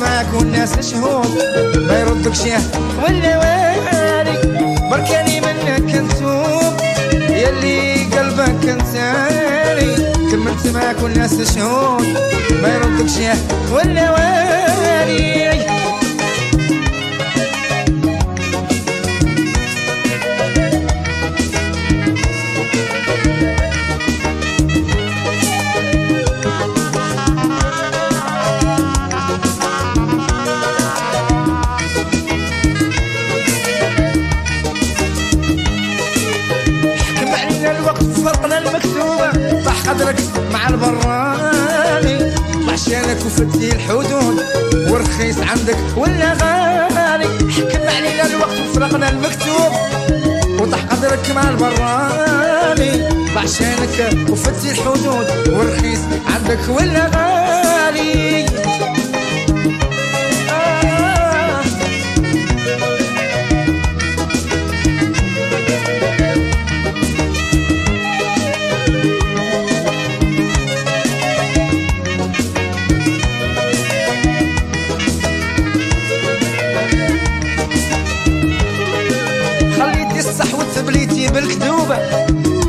معاك والناس شهود ما يردك شيء ولا والي بركاني منك نتوب يلي قلبك انساني كملت معاك والناس شهود ما يردك شيء ولا والي قدرك مع البراني. عشانك وفتي الحدود ورخيص عندك ولا غالي. حكم علينا الوقت وفرقنا المكتوب. وطاح قدرك مع البراني. عشانك وفتي الحدود ورخيص عندك ولا غالي. بالكذوبة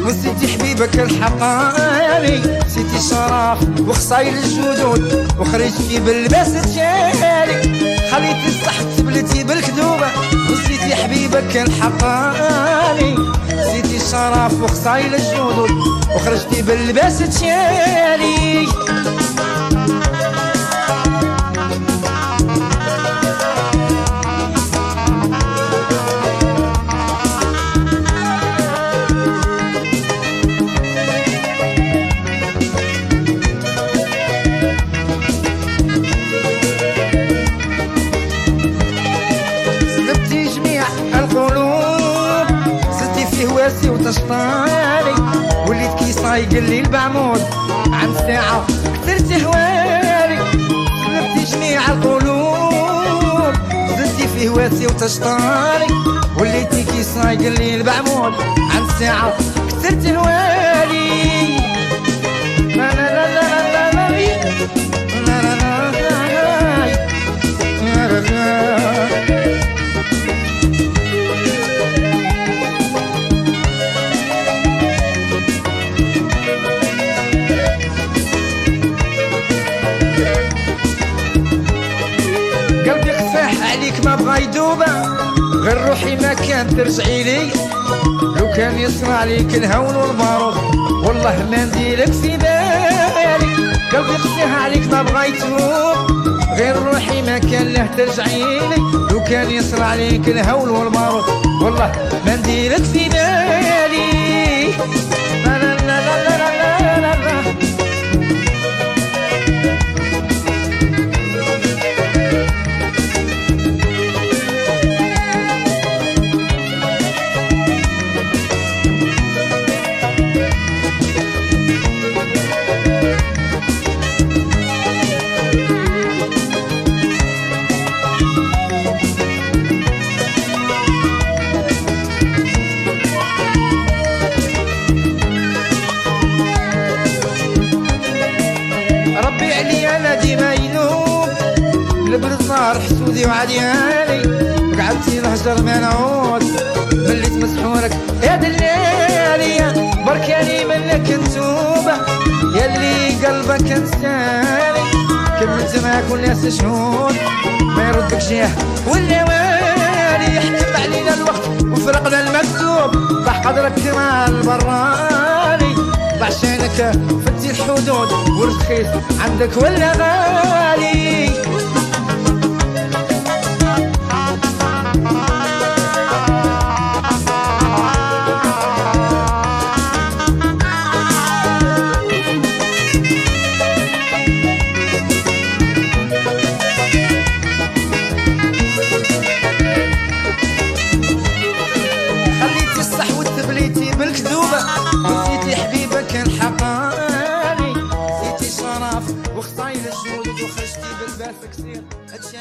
ونسيتي حبيبك الحقاني نسيتي الشرف وخصايل الجدود وخرجتي باللباس التالي خليتي الصح وتبليتي بالكذوبة ونسيتي حبيبك الحقاني نسيتي الشرف وخصايل الجدود وخرجتي باللباس التالي وتشطاني وليت كي صايق الليل بعمود عن ساعة كثرت هوالي سلبتي جميع القلوب زدتي فيه واسي وتشطاني وليتي كي صايق الليل بعمود عن ساعة كثرت هوالي يدوبه غير روحي ما كان ترجعي لي. لو كان يصنع ليك الهون والبارود والله ما نديرك في بالي قلبي خفاح عليك ما بغا يتوب غير روحي ما كان له ترجعي لي. لو كان يصنع ليك الهون والبارود والله ما نديرك في بالي نار حسودي وعدياني قعدتي الهجر ما نعود مليت مسحورك. يا دلالي بركاني منك نتوبة. يلي قلبك انساني. كملت معاك والناس شهود. ما يردك شيه ولا والي. يحكم علينا الوقت وفرقنا المكتوب. طاح قدرك مع البراني. عشانك فتي الحدود. والرخيص عندك ولا غالي. نسيت الحبيبة كان حقاني نسيتي شرف وخطاي للجود وخرجتي بالباس كثير هادشي